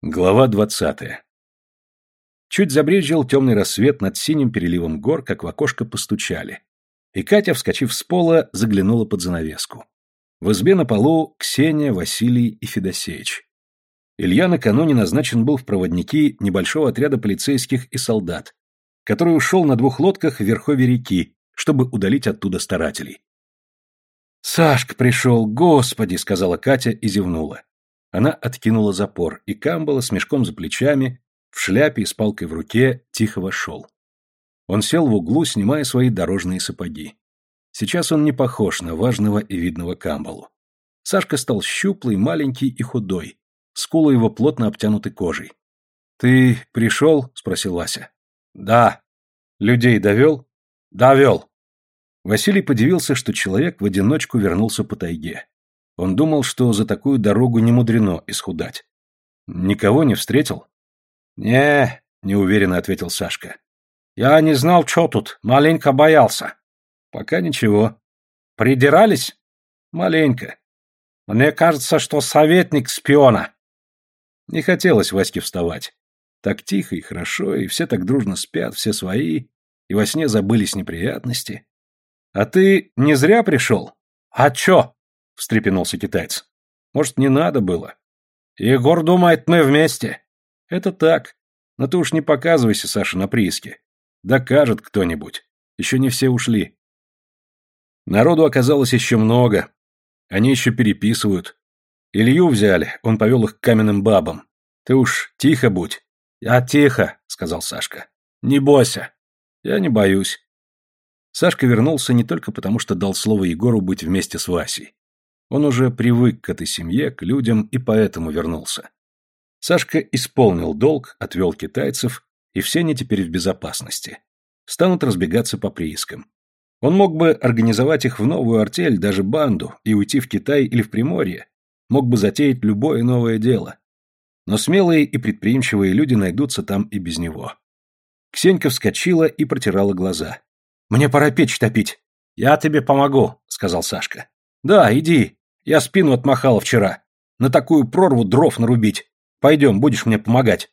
Глава двадцатая. Чуть забрезжил темный рассвет над синим переливом гор, как в окошко постучали. И Катя, вскочив с пола, заглянула под занавеску. В избе на полу Ксения, Василий и Федосеич. Илья накануне назначен был в проводники небольшого отряда полицейских и солдат, который ушел на двух лодках в верховье реки, чтобы удалить оттуда старателей. «Сашка пришел, господи!» — сказала Катя и зевнула. Она откинула запор, и Камбала с мешком за плечами, в шляпе и с палкой в руке, тихо вошел. Он сел в углу, снимая свои дорожные сапоги. Сейчас он не похож на важного и видного Камбалу. Сашка стал щуплый, маленький и худой. Скулы его плотно обтянуты кожей. «Ты пришел?» — спросил Вася. «Да». «Людей довел?» «Довел». Василий подивился, что человек в одиночку вернулся по тайге. Он думал, что за такую дорогу не мудрено исхудать. Никого не встретил? Не, неуверенно ответил Сашка. Я не знал, что тут, маленько боялся. Пока ничего. Придирались? Маленько. Мне кажется, что советник спиона. Не хотелось Ваське вставать. Так тихо и хорошо, и все так дружно спят, все свои, и во сне забылись неприятности. А ты не зря пришел? А чё? Встрепенулся китаец. Может, не надо было? Егор думает, мы вместе. Это так. Но ты уж не показывайся, Саша, на прииске. Докажет кто-нибудь. Еще не все ушли. Народу оказалось еще много. Они еще переписывают. Илью взяли, он повел их к каменным бабам. Ты уж тихо будь. Я тихо, сказал Сашка. Не бойся. Я не боюсь. Сашка вернулся не только потому, что дал слово Егору быть вместе с Васей. Он уже привык к этой семье, к людям и поэтому вернулся. Сашка исполнил долг, отвел китайцев, и все они теперь в безопасности. Станут разбегаться по приискам. Он мог бы организовать их в новую артель, даже банду, и уйти в Китай или в Приморье. Мог бы затеять любое новое дело. Но смелые и предприимчивые люди найдутся там и без него. Ксенька вскочила и протирала глаза. «Мне пора печь топить». «Я тебе помогу», — сказал Сашка. «Да, иди. Я спину отмахала вчера. На такую прорву дров нарубить. Пойдем, будешь мне помогать.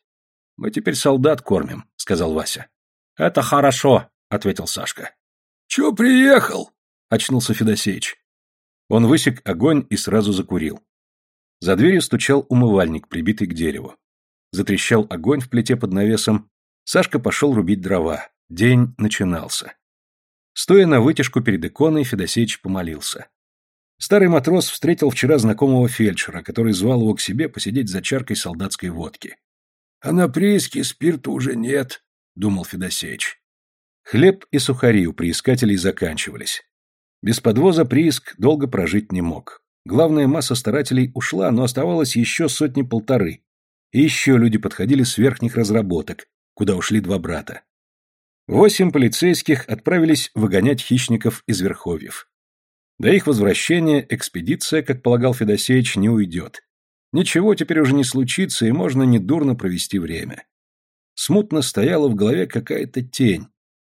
Мы теперь солдат кормим, сказал Вася. Это хорошо, ответил Сашка. Че приехал? Очнулся Федосеич. Он высек огонь и сразу закурил. За дверью стучал умывальник, прибитый к дереву. Затрещал огонь в плите под навесом. Сашка пошел рубить дрова. День начинался. Стоя на вытяжку перед иконой, Федосеич помолился. Старый матрос встретил вчера знакомого фельдшера, который звал его к себе посидеть за чаркой солдатской водки. «А на прииске спирта уже нет», — думал Федосеич. Хлеб и сухари у приискателей заканчивались. Без подвоза прииск долго прожить не мог. Главная масса старателей ушла, но оставалось еще сотни-полторы. И еще люди подходили с верхних разработок, куда ушли два брата. Восемь полицейских отправились выгонять хищников из верховьев. До их возвращения экспедиция, как полагал Федосеевич, не уйдет. Ничего теперь уже не случится, и можно недурно провести время. Смутно стояла в голове какая-то тень.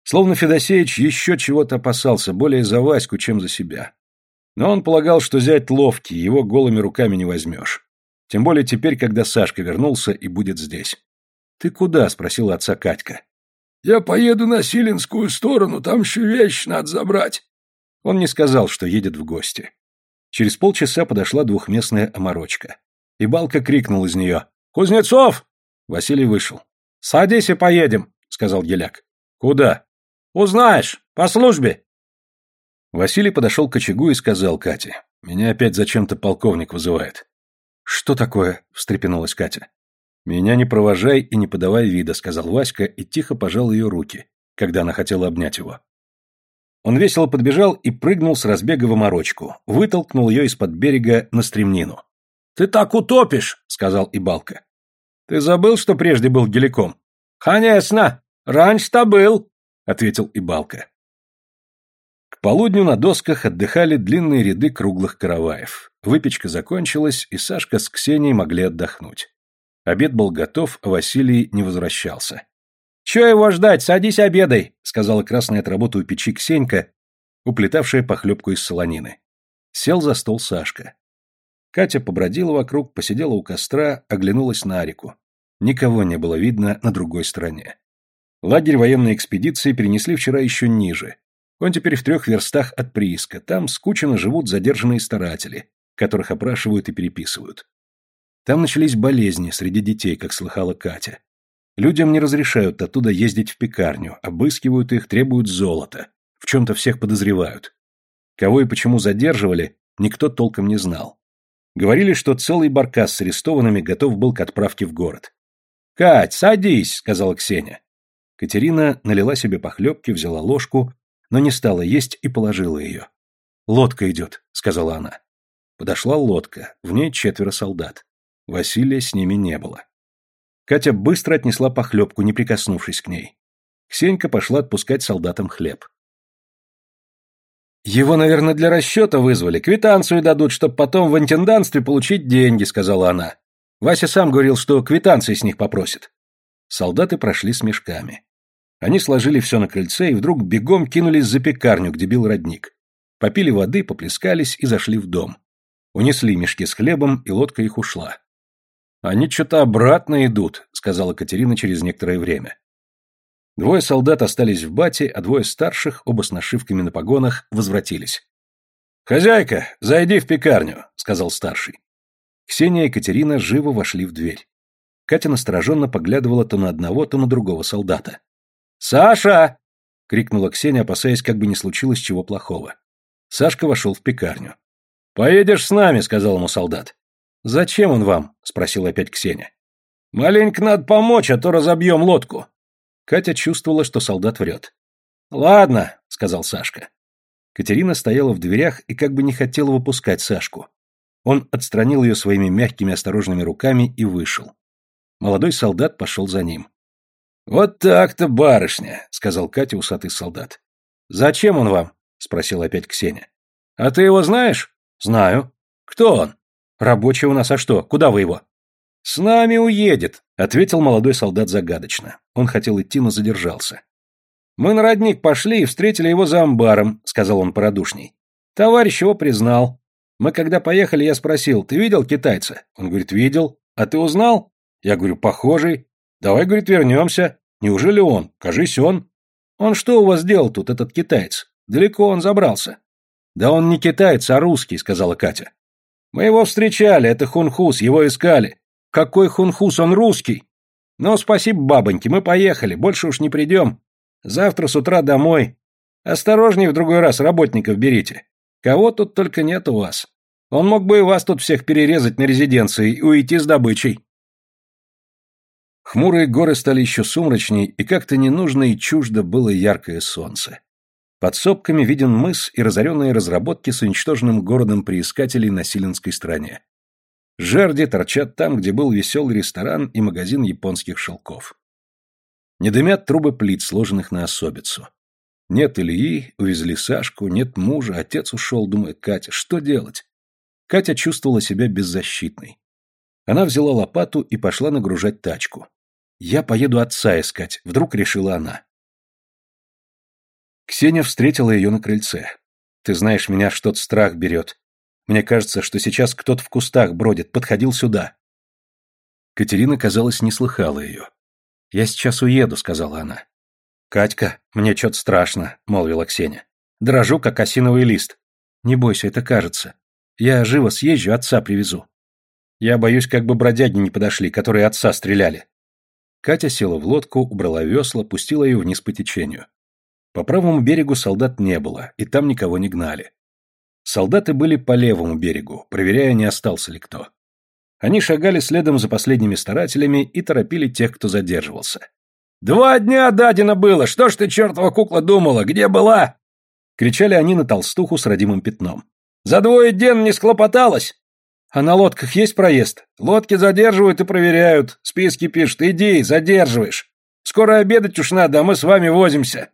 Словно Федосеевич еще чего-то опасался, более за Ваську, чем за себя. Но он полагал, что зять ловкий, его голыми руками не возьмешь. Тем более теперь, когда Сашка вернулся и будет здесь. «Ты куда?» — спросила отца Катька. «Я поеду на Силинскую сторону, там еще вещь надо забрать». Он не сказал, что едет в гости. Через полчаса подошла двухместная оморочка. И Балка крикнул из нее «Кузнецов!» Василий вышел. «Садись и поедем», — сказал Еляк. «Куда?» «Узнаешь, по службе». Василий подошел к очагу и сказал Кате. «Меня опять зачем-то полковник вызывает». «Что такое?» — встрепенулась Катя. «Меня не провожай и не подавай вида», — сказал Васька и тихо пожал ее руки, когда она хотела обнять его. Он весело подбежал и прыгнул с разбега в оморочку, вытолкнул ее из-под берега на стремнину. «Ты так утопишь!» — сказал Ибалка. «Ты забыл, что прежде был геликом?» «Конечно! Раньше-то был!» — ответил Ибалка. К полудню на досках отдыхали длинные ряды круглых караваев. Выпечка закончилась, и Сашка с Ксенией могли отдохнуть. Обед был готов, а Василий не возвращался. «Чего его ждать? Садись обедай», — сказала красная от работы у печи Ксенька, уплетавшая похлебку из солонины. Сел за стол Сашка. Катя побродила вокруг, посидела у костра, оглянулась на реку. Никого не было видно на другой стороне. Лагерь военной экспедиции перенесли вчера еще ниже. Он теперь в трех верстах от прииска. Там скучно живут задержанные старатели, которых опрашивают и переписывают. Там начались болезни среди детей, как слыхала Катя. Людям не разрешают оттуда ездить в пекарню, обыскивают их, требуют золота, в чем-то всех подозревают. Кого и почему задерживали, никто толком не знал. Говорили, что целый баркас с арестованными готов был к отправке в город. «Кать, садись», — сказала Ксения. Катерина налила себе похлебки, взяла ложку, но не стала есть и положила ее. «Лодка идет», — сказала она. Подошла лодка, в ней четверо солдат. Василия с ними не было. Катя быстро отнесла похлебку, не прикоснувшись к ней. Ксенька пошла отпускать солдатам хлеб. «Его, наверное, для расчета вызвали. Квитанцию дадут, чтобы потом в интендантстве получить деньги», — сказала она. Вася сам говорил, что квитанции с них попросит. Солдаты прошли с мешками. Они сложили все на крыльце и вдруг бегом кинулись за пекарню, где бил родник. Попили воды, поплескались и зашли в дом. Унесли мешки с хлебом, и лодка их ушла. «Они что-то обратно идут», — сказала Катерина через некоторое время. Двое солдат остались в бате, а двое старших, оба с нашивками на погонах, возвратились. «Хозяйка, зайди в пекарню», — сказал старший. Ксения и Катерина живо вошли в дверь. Катя настороженно поглядывала то на одного, то на другого солдата. «Саша!» — крикнула Ксения, опасаясь, как бы не случилось чего плохого. Сашка вошел в пекарню. «Поедешь с нами», — сказал ему солдат. «Зачем он вам?» — спросила опять Ксения. «Маленько надо помочь, а то разобьем лодку». Катя чувствовала, что солдат врет. «Ладно», — сказал Сашка. Катерина стояла в дверях и как бы не хотела выпускать Сашку. Он отстранил ее своими мягкими осторожными руками и вышел. Молодой солдат пошел за ним. «Вот так-то, барышня», — сказал Катя усатый солдат. «Зачем он вам?» — спросила опять Ксения. «А ты его знаешь?» «Знаю». «Кто он?» «Рабочий у нас, а что? Куда вы его?» «С нами уедет», — ответил молодой солдат загадочно. Он хотел идти, но задержался. «Мы на родник пошли и встретили его за амбаром», — сказал он порадушней. «Товарищ его признал. Мы когда поехали, я спросил, ты видел китайца? Он говорит, видел. А ты узнал? Я говорю, похожий. Давай, говорит, вернемся. Неужели он? Кажись, он. Он что у вас делал тут, этот китаец? Далеко он забрался. Да он не китаец, а русский, сказала Катя. Мы его встречали, это хунхус, его искали. Какой хунхус, он русский. Ну, спасибо, бабоньки, мы поехали, больше уж не придем. Завтра с утра домой. Осторожней в другой раз работников берите. Кого тут только нет у вас. Он мог бы и вас тут всех перерезать на резиденции и уйти с добычей. Хмурые горы стали еще сумрачней, и как-то ненужно и чуждо было яркое солнце. Под сопками виден мыс и разоренные разработки с уничтоженным городом приискателей на Силенской стороне. Жерди торчат там, где был веселый ресторан и магазин японских шелков. Не дымят трубы плит, сложенных на особицу. Нет Ильи, увезли Сашку, нет мужа, отец ушел, думает Катя, что делать? Катя чувствовала себя беззащитной. Она взяла лопату и пошла нагружать тачку. «Я поеду отца искать», — вдруг решила она. Ксения встретила ее на крыльце. «Ты знаешь, меня что-то страх берет. Мне кажется, что сейчас кто-то в кустах бродит, подходил сюда». Катерина, казалось, не слыхала ее. «Я сейчас уеду», — сказала она. «Катька, мне что-то страшно», — молвила Ксения. «Дрожу, как осиновый лист». «Не бойся, это кажется. Я живо съезжу, отца привезу». «Я боюсь, как бы бродяги не подошли, которые отца стреляли». Катя села в лодку, убрала весла, пустила ее вниз по течению. По правому берегу солдат не было, и там никого не гнали. Солдаты были по левому берегу, проверяя, не остался ли кто. Они шагали следом за последними старателями и торопили тех, кто задерживался. «Два дня дадено было! Что ж ты, чертова кукла, думала? Где была?» Кричали они на толстуху с родимым пятном. «За двое ден не склопоталась!» «А на лодках есть проезд?» «Лодки задерживают и проверяют. Списки пишут. Иди, задерживаешь. Скоро обедать уж надо, а мы с вами возимся».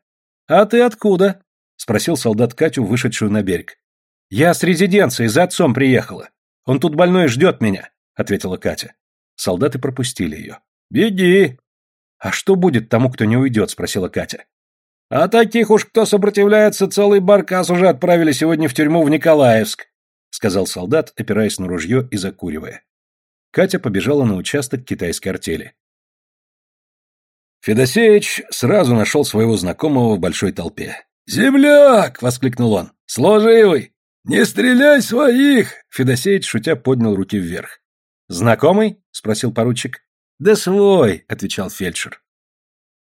«А ты откуда?» — спросил солдат Катю, вышедшую на берег. «Я с резиденции, за отцом приехала. Он тут больной ждет меня», — ответила Катя. Солдаты пропустили ее. «Беги!» «А что будет тому, кто не уйдет?» — спросила Катя. «А таких уж, кто сопротивляется, целый баркас уже отправили сегодня в тюрьму в Николаевск», — сказал солдат, опираясь на ружье и закуривая. Катя побежала на участок китайской артели. Федосеич сразу нашел своего знакомого в большой толпе. «Земляк!» — воскликнул он. «Служивый! Не стреляй своих!» Федосеич, шутя, поднял руки вверх. «Знакомый?» — спросил поручик. «Да свой!» — отвечал фельдшер.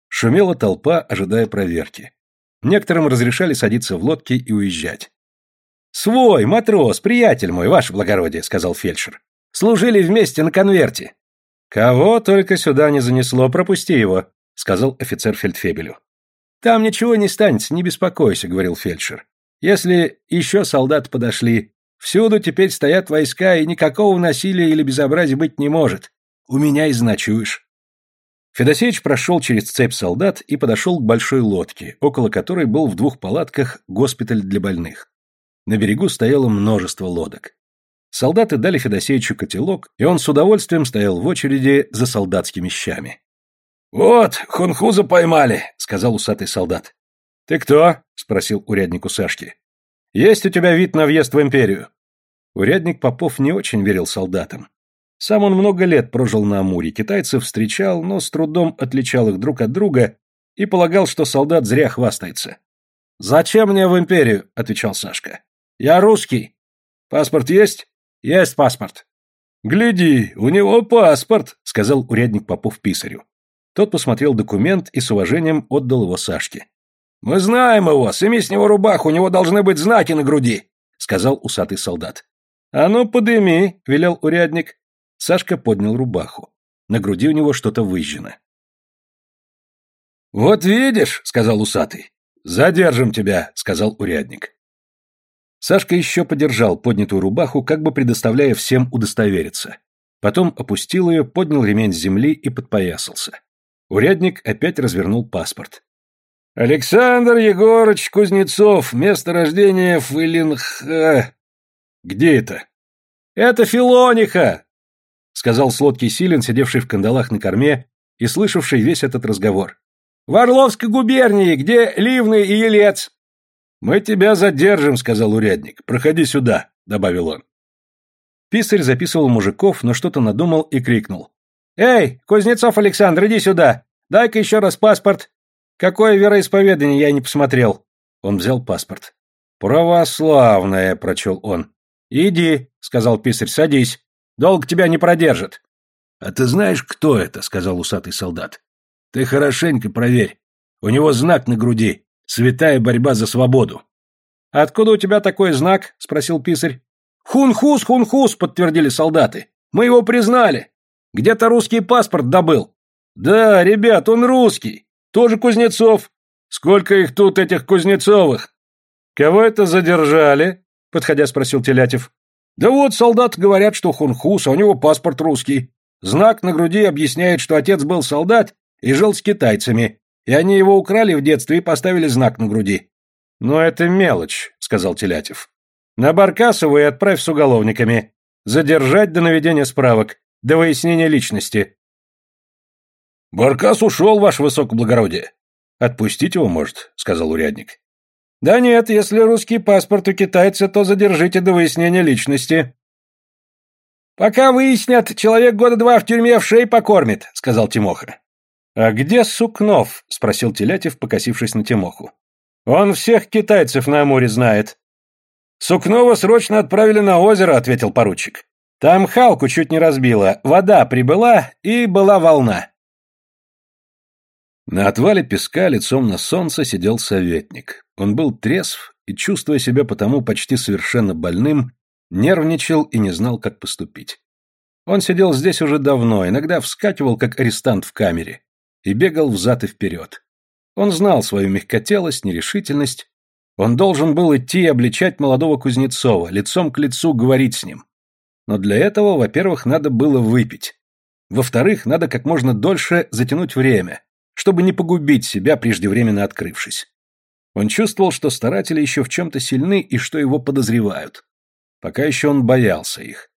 Шумела толпа, ожидая проверки. Некоторым разрешали садиться в лодки и уезжать. «Свой, матрос, приятель мой, ваше благородие», — сказал фельдшер. «Служили вместе на конверте». «Кого только сюда не занесло, пропусти его», — сказал офицер фельдфебелю. «Там ничего не станется, не беспокойся», — говорил фельдшер. «Если еще солдаты подошли, всюду теперь стоят войска, и никакого насилия или безобразия быть не может. У меня и значуешь». Федосеевич прошел через цепь солдат и подошел к большой лодке, около которой был в двух палатках госпиталь для больных. На берегу стояло множество лодок. Солдаты дали Федосеевичу котелок, и он с удовольствием стоял в очереди за солдатскими щами. «Вот, хунхуза поймали», — сказал усатый солдат. «Ты кто?» — спросил урядник у Сашки. «Есть у тебя вид на въезд в империю?» Урядник Попов не очень верил солдатам. Сам он много лет прожил на Амуре, китайцев встречал, но с трудом отличал их друг от друга и полагал, что солдат зря хвастается. «Зачем мне в империю?» — отвечал Сашка. «Я русский. Паспорт есть?» «Есть паспорт». «Гляди, у него паспорт», — сказал урядник Попов писарю. Тот посмотрел документ и с уважением отдал его Сашке. «Мы знаем его, сними с него рубаху, у него должны быть знаки на груди», — сказал усатый солдат. «А ну, подыми», — велел урядник. Сашка поднял рубаху. На груди у него что-то выжжено. «Вот видишь», — сказал усатый. «Задержим тебя», — сказал урядник. Сашка еще подержал поднятую рубаху, как бы предоставляя всем удостовериться. Потом опустил ее, поднял ремень с земли и подпоясался. Урядник опять развернул паспорт. «Александр Егорыч Кузнецов, место рождения Фылинха...» «Где это?» «Это Филониха!» сказал сладкий Силин, сидевший в кандалах на корме и слышавший весь этот разговор. «В Орловской губернии, где Ливны и Елец!» «Мы тебя задержим», — сказал урядник. «Проходи сюда», — добавил он. Писарь записывал мужиков, но что-то надумал и крикнул. «Эй, Кузнецов Александр, иди сюда! Дай-ка еще раз паспорт! Какое вероисповедание, я не посмотрел!» Он взял паспорт. «Православное», — прочел он. «Иди», — сказал писарь, — «садись». Долго тебя не продержат. А ты знаешь, кто это? сказал усатый солдат. Ты хорошенько проверь. У него знак на груди. Святая борьба за свободу. Откуда у тебя такой знак? спросил писарь. Хунхус, хунхус, подтвердили солдаты. Мы его признали. Где-то русский паспорт добыл. Да, ребят, он русский. Тоже Кузнецов. Сколько их тут, этих Кузнецовых? Кого это задержали? Подходя, спросил Телятев. Да вот, солдат говорят, что хунхус, а у него паспорт русский. Знак на груди объясняет, что отец был солдат и жил с китайцами, и они его украли в детстве и поставили знак на груди. «Но это мелочь», — сказал Телятев. «На Баркасову и отправь с уголовниками. Задержать до наведения справок, до выяснения личности». «Баркас ушел, ваше высокоблагородие». «Отпустить его, может», — сказал урядник. Да нет, если русский паспорт у китайца, то задержите до выяснения личности. Пока выяснят, человек года два в тюрьме в шее покормит, сказал Тимоха. А где Сукнов? спросил Телятев, покосившись на Тимоху. Он всех китайцев на море знает. Сукнова срочно отправили на озеро, ответил поручик. Там Халку чуть не разбило, вода прибыла и была волна. На отвале песка лицом на солнце сидел советник. Он был трезв и, чувствуя себя потому почти совершенно больным, нервничал и не знал, как поступить. Он сидел здесь уже давно, иногда вскакивал, как арестант в камере, и бегал взад и вперед. Он знал свою мягкотелость, нерешительность. Он должен был идти и обличать молодого Кузнецова, лицом к лицу говорить с ним. Но для этого, во-первых, надо было выпить. Во-вторых, надо как можно дольше затянуть время, чтобы не погубить себя, преждевременно открывшись. Он чувствовал, что старатели еще в чем-то сильны и что его подозревают. Пока еще он боялся их.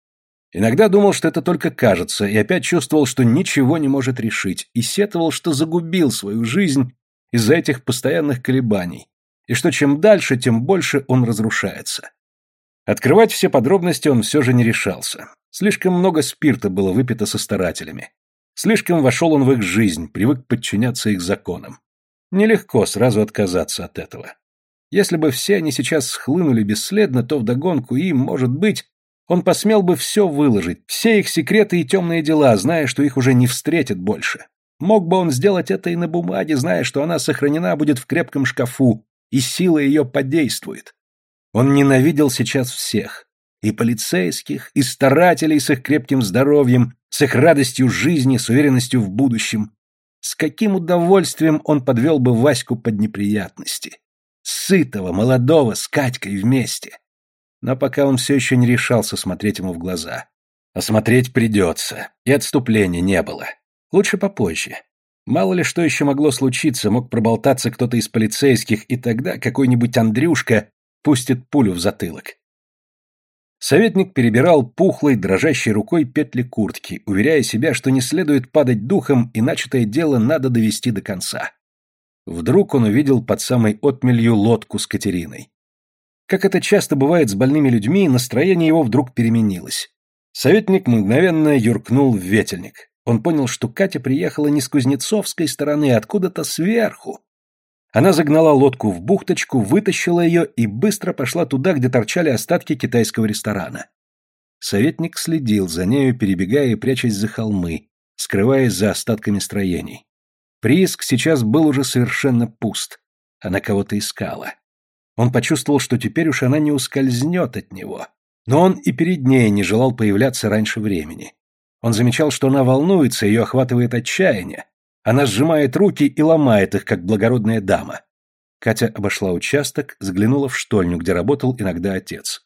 Иногда думал, что это только кажется, и опять чувствовал, что ничего не может решить, и сетовал, что загубил свою жизнь из-за этих постоянных колебаний, и что чем дальше, тем больше он разрушается. Открывать все подробности он все же не решался. Слишком много спирта было выпито со старателями. Слишком вошел он в их жизнь, привык подчиняться их законам. Нелегко сразу отказаться от этого. Если бы все они сейчас схлынули бесследно, то вдогонку им, может быть, он посмел бы все выложить, все их секреты и темные дела, зная, что их уже не встретят больше. Мог бы он сделать это и на бумаге, зная, что она сохранена будет в крепком шкафу, и сила ее подействует. Он ненавидел сейчас всех. И полицейских, и старателей с их крепким здоровьем, с их радостью жизни, с уверенностью в будущем. С каким удовольствием он подвел бы Ваську под неприятности. Сытого, молодого, с Катькой вместе. Но пока он все еще не решался смотреть ему в глаза. А смотреть придется, и отступления не было. Лучше попозже. Мало ли что еще могло случиться, мог проболтаться кто-то из полицейских, и тогда какой-нибудь Андрюшка пустит пулю в затылок. Советник перебирал пухлой, дрожащей рукой петли куртки, уверяя себя, что не следует падать духом, и начатое дело надо довести до конца. Вдруг он увидел под самой отмелью лодку с Катериной. Как это часто бывает с больными людьми, настроение его вдруг переменилось. Советник мгновенно юркнул в ветельник. Он понял, что Катя приехала не с кузнецовской стороны, а откуда-то сверху, она загнала лодку в бухточку, вытащила ее и быстро пошла туда, где торчали остатки китайского ресторана. Советник следил за нею, перебегая и прячась за холмы, скрываясь за остатками строений. Прииск сейчас был уже совершенно пуст. Она кого-то искала. Он почувствовал, что теперь уж она не ускользнет от него. Но он и перед ней не желал появляться раньше времени. Он замечал, что она волнуется, ее охватывает отчаяние, она сжимает руки и ломает их, как благородная дама. Катя обошла участок, заглянула в штольню, где работал иногда отец.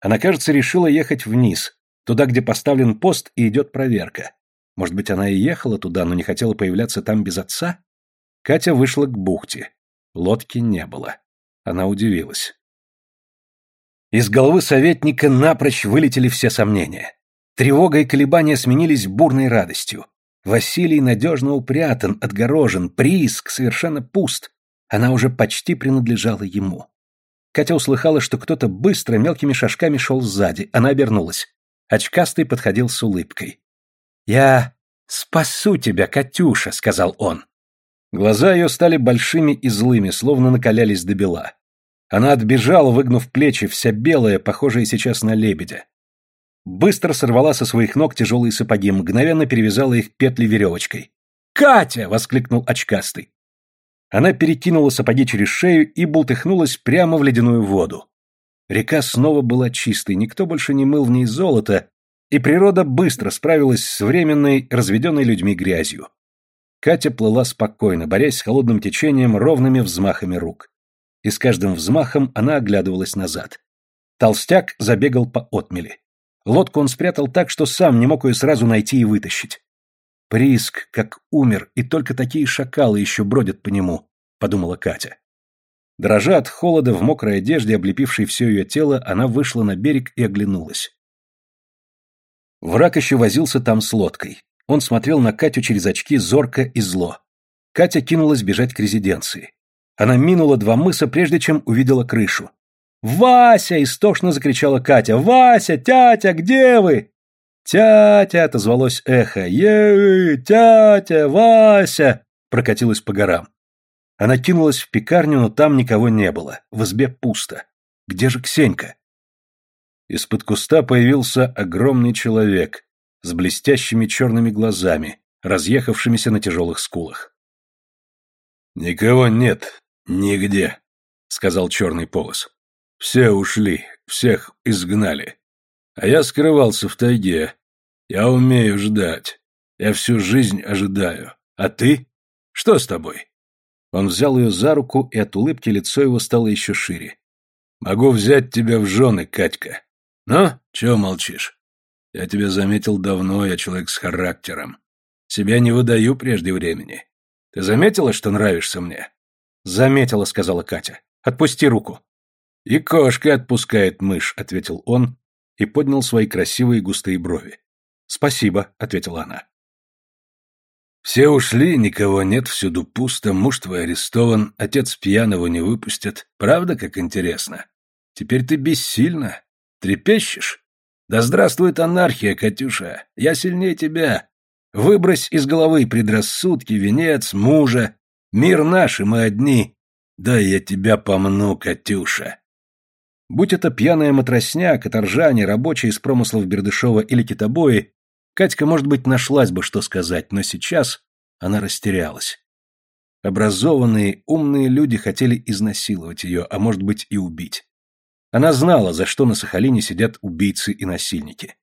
Она, кажется, решила ехать вниз, туда, где поставлен пост и идет проверка. Может быть, она и ехала туда, но не хотела появляться там без отца? Катя вышла к бухте. Лодки не было. Она удивилась. Из головы советника напрочь вылетели все сомнения. Тревога и колебания сменились бурной радостью. Василий надежно упрятан, отгорожен, прииск совершенно пуст. Она уже почти принадлежала ему. Катя услыхала, что кто-то быстро мелкими шажками шел сзади. Она обернулась. Очкастый подходил с улыбкой. «Я спасу тебя, Катюша», — сказал он. Глаза ее стали большими и злыми, словно накалялись до бела. Она отбежала, выгнув плечи, вся белая, похожая сейчас на лебедя быстро сорвала со своих ног тяжелые сапоги, мгновенно перевязала их петли веревочкой. «Катя!» — воскликнул очкастый. Она перекинула сапоги через шею и бултыхнулась прямо в ледяную воду. Река снова была чистой, никто больше не мыл в ней золото, и природа быстро справилась с временной, разведенной людьми грязью. Катя плыла спокойно, борясь с холодным течением ровными взмахами рук. И с каждым взмахом она оглядывалась назад. Толстяк забегал по отмели. Лодку он спрятал так, что сам не мог ее сразу найти и вытащить. Приск, как умер, и только такие шакалы еще бродят по нему, подумала Катя. Дрожа от холода в мокрой одежде, облепившей все ее тело, она вышла на берег и оглянулась. Враг еще возился там с лодкой. Он смотрел на Катю через очки зорко и зло. Катя кинулась бежать к резиденции. Она минула два мыса, прежде чем увидела крышу. «Вася!» — истошно закричала Катя. «Вася! Тятя! Где вы?» «Тятя!» — отозвалось эхо. «Ей! Тятя! Вася!» — прокатилась по горам. Она кинулась в пекарню, но там никого не было. В избе пусто. Где же Ксенька? Из-под куста появился огромный человек с блестящими черными глазами, разъехавшимися на тяжелых скулах. «Никого нет, нигде», — сказал черный полос. Все ушли, всех изгнали. А я скрывался в тайге. Я умею ждать. Я всю жизнь ожидаю. А ты? Что с тобой? Он взял ее за руку, и от улыбки лицо его стало еще шире. Могу взять тебя в жены, Катька. Ну, чего молчишь? Я тебя заметил давно, я человек с характером. Себя не выдаю прежде времени. Ты заметила, что нравишься мне? Заметила, сказала Катя. Отпусти руку. «И кошка отпускает мышь», — ответил он и поднял свои красивые густые брови. «Спасибо», — ответила она. «Все ушли, никого нет, всюду пусто, муж твой арестован, отец пьяного не выпустят. Правда, как интересно? Теперь ты бессильна, трепещешь? Да здравствует анархия, Катюша, я сильнее тебя. Выбрось из головы предрассудки, венец, мужа. Мир наш, и мы одни. Да я тебя помну, Катюша. Будь это пьяная матросня, каторжане, рабочие из промыслов Бердышева или китобои, Катька, может быть, нашлась бы, что сказать, но сейчас она растерялась. Образованные, умные люди хотели изнасиловать ее, а может быть и убить. Она знала, за что на Сахалине сидят убийцы и насильники.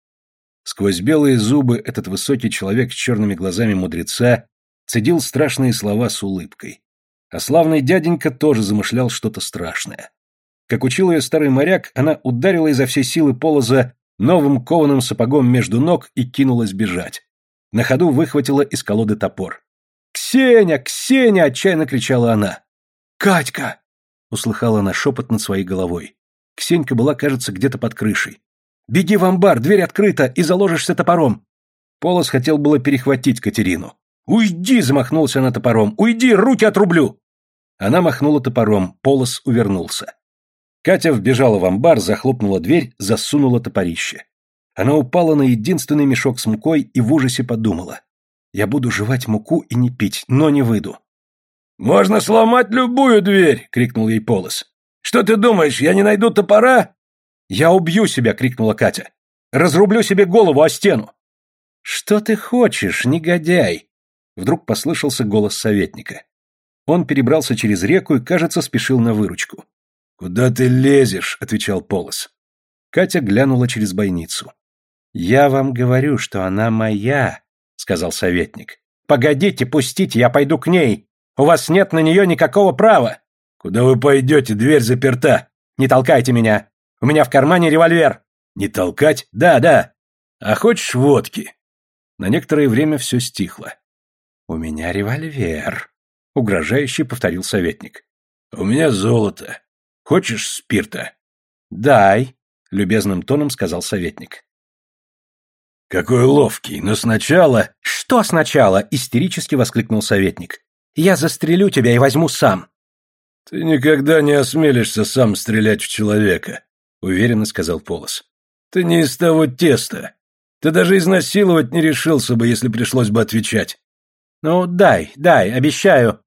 Сквозь белые зубы этот высокий человек с черными глазами мудреца цедил страшные слова с улыбкой. А славный дяденька тоже замышлял что-то страшное. Как учил ее старый моряк, она ударила изо всей силы полоза новым кованым сапогом между ног и кинулась бежать. На ходу выхватила из колоды топор. «Ксения! Ксения!» — отчаянно кричала она. «Катька!» — услыхала она шепот над своей головой. Ксенька была, кажется, где-то под крышей. «Беги в амбар, дверь открыта, и заложишься топором!» Полос хотел было перехватить Катерину. «Уйди!» — замахнулся она топором. «Уйди! Руки отрублю!» Она махнула топором, Полос увернулся. Катя вбежала в амбар, захлопнула дверь, засунула топорище. Она упала на единственный мешок с мукой и в ужасе подумала. «Я буду жевать муку и не пить, но не выйду». «Можно сломать любую дверь!» — крикнул ей Полос. Что ты думаешь, я не найду топора? Я убью себя, крикнула Катя. Разрублю себе голову о стену. Что ты хочешь, негодяй? Вдруг послышался голос советника. Он перебрался через реку и, кажется, спешил на выручку. Куда ты лезешь? отвечал Полос. Катя глянула через бойницу. Я вам говорю, что она моя, сказал советник. Погодите, пустите, я пойду к ней. У вас нет на нее никакого права. «Куда вы пойдете? Дверь заперта!» «Не толкайте меня! У меня в кармане револьвер!» «Не толкать? Да, да!» «А хочешь водки?» На некоторое время все стихло. «У меня револьвер», — угрожающе повторил советник. «У меня золото. Хочешь спирта?» «Дай», — любезным тоном сказал советник. «Какой ловкий, но сначала...» «Что сначала?» — истерически воскликнул советник. «Я застрелю тебя и возьму сам». «Ты никогда не осмелишься сам стрелять в человека», — уверенно сказал Полос. «Ты не из того теста. Ты даже изнасиловать не решился бы, если пришлось бы отвечать». «Ну, дай, дай, обещаю».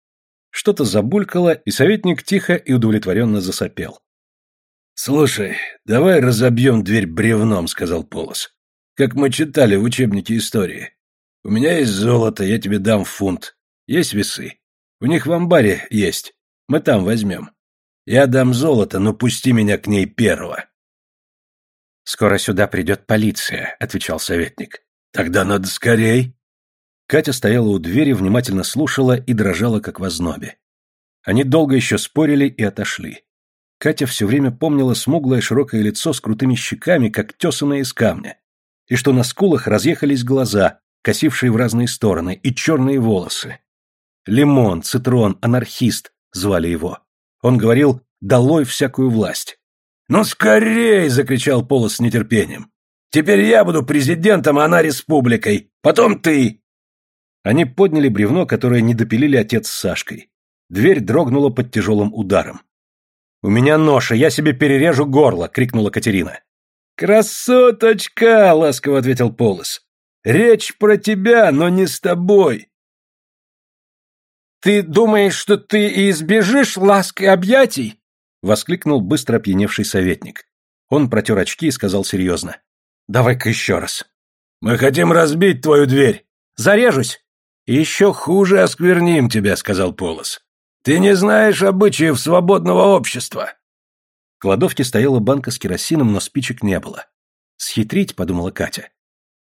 Что-то забулькало, и советник тихо и удовлетворенно засопел. «Слушай, давай разобьем дверь бревном», — сказал Полос. «Как мы читали в учебнике истории. У меня есть золото, я тебе дам фунт. Есть весы. У них в амбаре есть. Мы там возьмем. Я дам золото, но пусти меня к ней первого. Скоро сюда придет полиция, отвечал советник. Тогда надо скорей. Катя стояла у двери, внимательно слушала и дрожала, как в ознобе. Они долго еще спорили и отошли. Катя все время помнила смуглое широкое лицо с крутыми щеками, как тесанное из камня, и что на скулах разъехались глаза, косившие в разные стороны, и черные волосы. Лимон, цитрон, анархист, звали его. Он говорил «долой всякую власть». «Ну скорей!» — закричал Полос с нетерпением. «Теперь я буду президентом, а она республикой. Потом ты!» Они подняли бревно, которое не допилили отец с Сашкой. Дверь дрогнула под тяжелым ударом. «У меня ноша, я себе перережу горло!» — крикнула Катерина. «Красоточка!» — ласково ответил Полос. «Речь про тебя, но не с тобой. «Ты думаешь, что ты и избежишь ласк и объятий?» — воскликнул быстро опьяневший советник. Он протер очки и сказал серьезно. «Давай-ка еще раз». «Мы хотим разбить твою дверь». «Зарежусь». «Еще хуже оскверним тебя», — сказал Полос. «Ты не знаешь обычаев свободного общества». В кладовке стояла банка с керосином, но спичек не было. «Схитрить», — подумала Катя.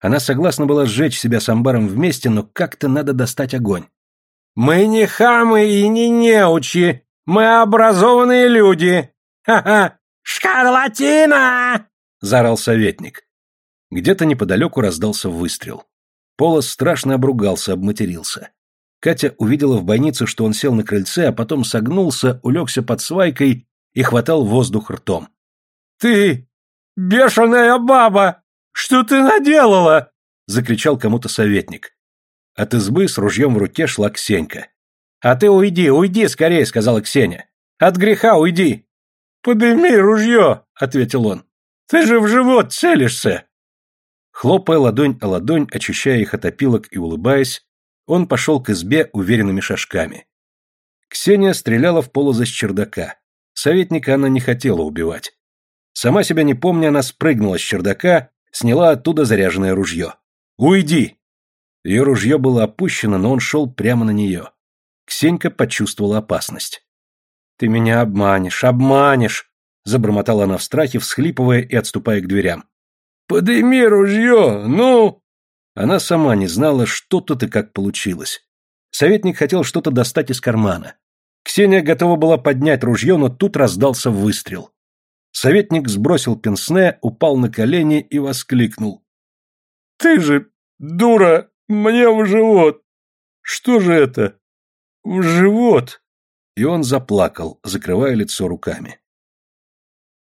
Она согласна была сжечь себя с амбаром вместе, но как-то надо достать огонь. «Мы не хамы и не неучи, мы образованные люди! Ха-ха! Шкарлатина!» — заорал советник. Где-то неподалеку раздался выстрел. Полос страшно обругался, обматерился. Катя увидела в бойнице, что он сел на крыльце, а потом согнулся, улегся под свайкой и хватал воздух ртом. «Ты, бешеная баба, что ты наделала?» — закричал кому-то советник. От избы с ружьем в руке шла Ксенька. «А ты уйди, уйди скорее», — сказала Ксения. «От греха уйди». «Подыми ружье», — ответил он. «Ты же в живот целишься». Хлопая ладонь о ладонь, очищая их от опилок и улыбаясь, он пошел к избе уверенными шажками. Ксения стреляла в полоза с чердака. Советника она не хотела убивать. Сама себя не помня, она спрыгнула с чердака, сняла оттуда заряженное ружье. «Уйди!» Ее ружье было опущено, но он шел прямо на нее. Ксенька почувствовала опасность. «Ты меня обманешь, обманешь!» Забормотала она в страхе, всхлипывая и отступая к дверям. «Подыми ружье, ну!» Она сама не знала, что тут и как получилось. Советник хотел что-то достать из кармана. Ксения готова была поднять ружье, но тут раздался выстрел. Советник сбросил пенсне, упал на колени и воскликнул. «Ты же, дура, мне в живот! Что же это? В живот!» И он заплакал, закрывая лицо руками.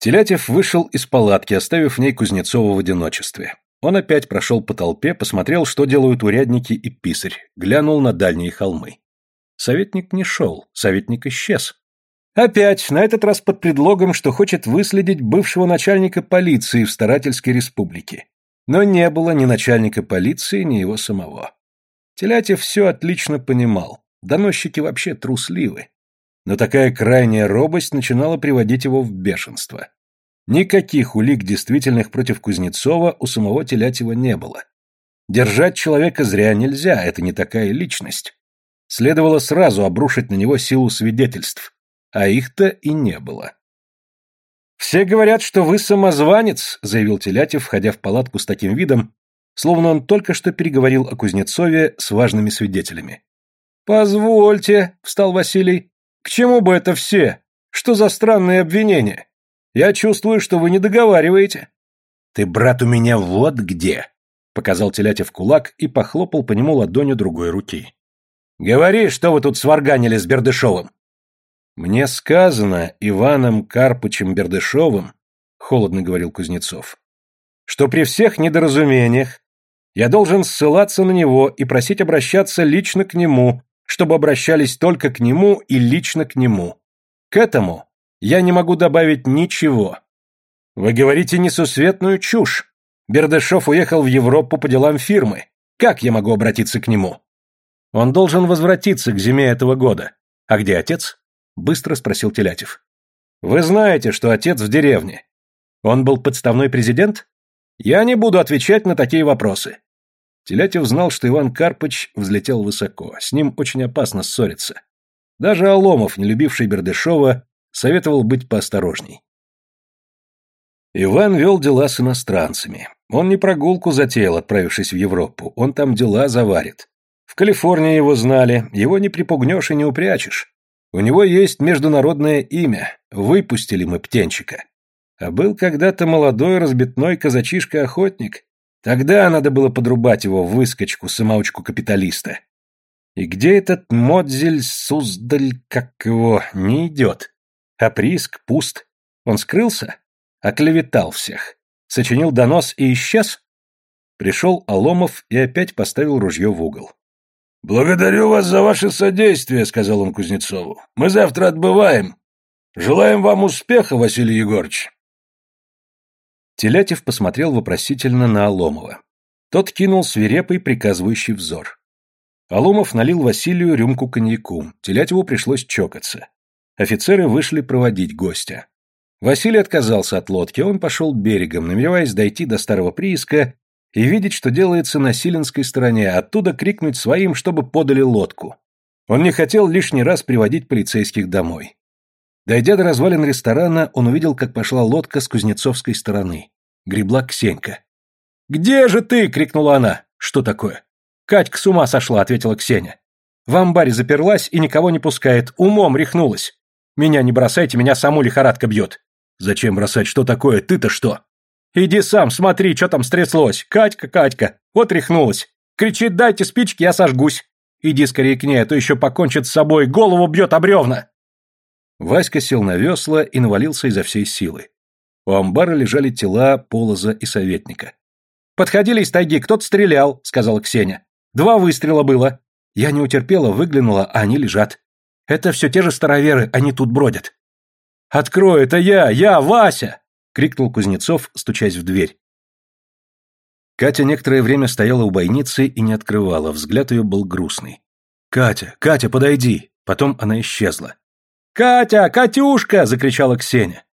Телятев вышел из палатки, оставив в ней Кузнецова в одиночестве. Он опять прошел по толпе, посмотрел, что делают урядники и писарь, глянул на дальние холмы. Советник не шел, советник исчез. Опять, на этот раз под предлогом, что хочет выследить бывшего начальника полиции в Старательской республике. Но не было ни начальника полиции, ни его самого. Телятев все отлично понимал. Доносчики вообще трусливы но такая крайняя робость начинала приводить его в бешенство. Никаких улик действительных против Кузнецова у самого Телятьева не было. Держать человека зря нельзя, это не такая личность. Следовало сразу обрушить на него силу свидетельств, а их-то и не было. «Все говорят, что вы самозванец», — заявил Телятьев, входя в палатку с таким видом, словно он только что переговорил о Кузнецове с важными свидетелями. «Позвольте», — встал Василий, к чему бы это все? Что за странные обвинения? Я чувствую, что вы не договариваете. Ты, брат, у меня вот где, показал Телятев кулак и похлопал по нему ладонью другой руки. Говори, что вы тут сварганили с Бердышевым. Мне сказано Иваном Карпычем Бердышевым, холодно говорил Кузнецов, что при всех недоразумениях я должен ссылаться на него и просить обращаться лично к нему чтобы обращались только к нему и лично к нему. К этому я не могу добавить ничего. Вы говорите несусветную чушь. Бердышев уехал в Европу по делам фирмы. Как я могу обратиться к нему? Он должен возвратиться к зиме этого года. А где отец? Быстро спросил Телятев. Вы знаете, что отец в деревне. Он был подставной президент? Я не буду отвечать на такие вопросы. Телятев знал, что Иван Карпыч взлетел высоко, с ним очень опасно ссориться. Даже Аломов, не любивший Бердышева, советовал быть поосторожней. Иван вел дела с иностранцами. Он не прогулку затеял, отправившись в Европу, он там дела заварит. В Калифорнии его знали, его не припугнешь и не упрячешь. У него есть международное имя, выпустили мы птенчика. А был когда-то молодой разбитной казачишка-охотник, Тогда надо было подрубать его выскочку, самоучку капиталиста. И где этот Модзель Суздаль, как его, не идет? А прииск пуст. Он скрылся? Оклеветал всех. Сочинил донос и исчез? Пришел Аломов и опять поставил ружье в угол. «Благодарю вас за ваше содействие», — сказал он Кузнецову. «Мы завтра отбываем. Желаем вам успеха, Василий Егорович». Телятев посмотрел вопросительно на Аломова. Тот кинул свирепый приказывающий взор. Аломов налил Василию рюмку коньяку. Телятеву пришлось чокаться. Офицеры вышли проводить гостя. Василий отказался от лодки, он пошел берегом, намереваясь дойти до старого прииска и видеть, что делается на Силенской стороне, оттуда крикнуть своим, чтобы подали лодку. Он не хотел лишний раз приводить полицейских домой. Дойдя до развалин ресторана, он увидел, как пошла лодка с кузнецовской стороны. Гребла Ксенька. «Где же ты?» — крикнула она. «Что такое?» «Катька с ума сошла», — ответила Ксения. «В амбаре заперлась и никого не пускает. Умом рехнулась. Меня не бросайте, меня саму лихорадка бьет». «Зачем бросать? Что такое? Ты-то что?» «Иди сам, смотри, что там стряслось. Катька, Катька, вот рехнулась. Кричит, дайте спички, я сожгусь. Иди скорее к ней, а то еще покончит с собой, голову бьет об бревна». Васька сел на весла и навалился изо всей силы. У амбара лежали тела Полоза и советника. «Подходили из тайги, кто-то стрелял», — сказала Ксения. «Два выстрела было. Я не утерпела, выглянула, а они лежат. Это все те же староверы, они тут бродят». «Открой, это я, я, Вася!» — крикнул Кузнецов, стучась в дверь. Катя некоторое время стояла у бойницы и не открывала, взгляд ее был грустный. «Катя, Катя, подойди!» Потом она исчезла. «Катя! Катюшка!» – закричала Ксения.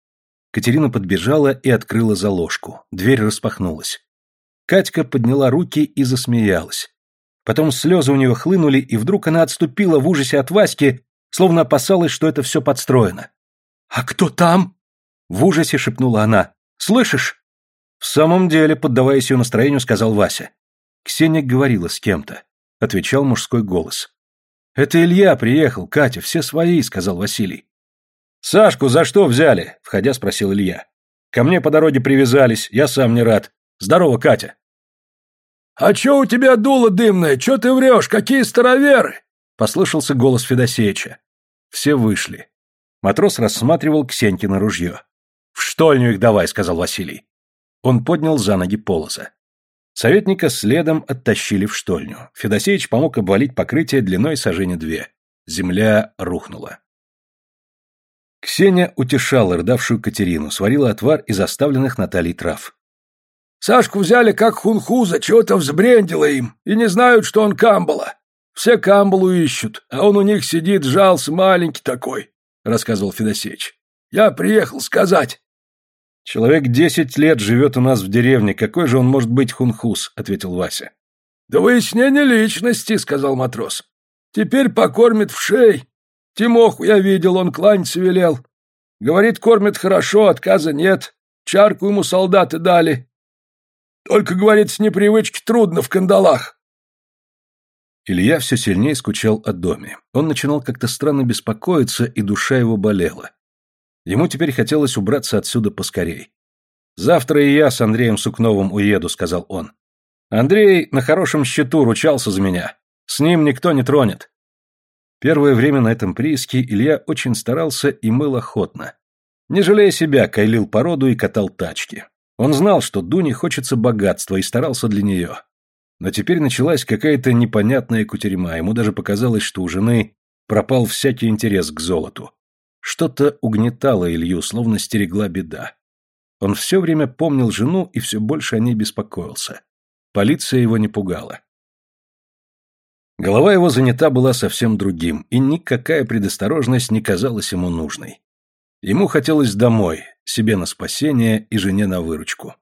Катерина подбежала и открыла заложку. Дверь распахнулась. Катька подняла руки и засмеялась. Потом слезы у нее хлынули, и вдруг она отступила в ужасе от Васьки, словно опасалась, что это все подстроено. «А кто там?» В ужасе шепнула она. «Слышишь?» «В самом деле», поддаваясь ее настроению, сказал Вася. Ксения говорила с кем-то. Отвечал мужской голос. «Это Илья приехал, Катя, все свои», — сказал Василий. «Сашку за что взяли?» — входя спросил Илья. «Ко мне по дороге привязались, я сам не рад. Здорово, Катя». «А чё у тебя дуло дымное? Чё ты врешь? Какие староверы?» — послышался голос Федосеича. Все вышли. Матрос рассматривал Ксенькино ружье. «В штольню их давай», — сказал Василий. Он поднял за ноги полоса. Советника следом оттащили в штольню. Федосеич помог обвалить покрытие длиной сажени две. Земля рухнула. Ксения утешала рыдавшую Катерину, сварила отвар из оставленных Натальей трав. «Сашку взяли как хунхуза, чего-то взбрендило им, и не знают, что он Камбала. Все Камбалу ищут, а он у них сидит, жался, маленький такой», — рассказывал Федосеич. «Я приехал сказать». «Человек десять лет живет у нас в деревне. Какой же он может быть хунхуз?» — ответил Вася. «Да выяснение личности», — сказал матрос. «Теперь покормит в шей. Тимоху я видел, он кланяться велел. Говорит, кормит хорошо, отказа нет. Чарку ему солдаты дали. Только, говорит, с непривычки трудно в кандалах». Илья все сильнее скучал о доме. Он начинал как-то странно беспокоиться, и душа его болела. Ему теперь хотелось убраться отсюда поскорей. «Завтра и я с Андреем Сукновым уеду», — сказал он. «Андрей на хорошем счету ручался за меня. С ним никто не тронет». Первое время на этом прииске Илья очень старался и мыл охотно. Не жалея себя, кайлил породу и катал тачки. Он знал, что Дуне хочется богатства и старался для нее. Но теперь началась какая-то непонятная кутерьма, ему даже показалось, что у жены пропал всякий интерес к золоту. Что-то угнетало Илью, словно стерегла беда. Он все время помнил жену и все больше о ней беспокоился. Полиция его не пугала. Голова его занята была совсем другим, и никакая предосторожность не казалась ему нужной. Ему хотелось домой, себе на спасение и жене на выручку.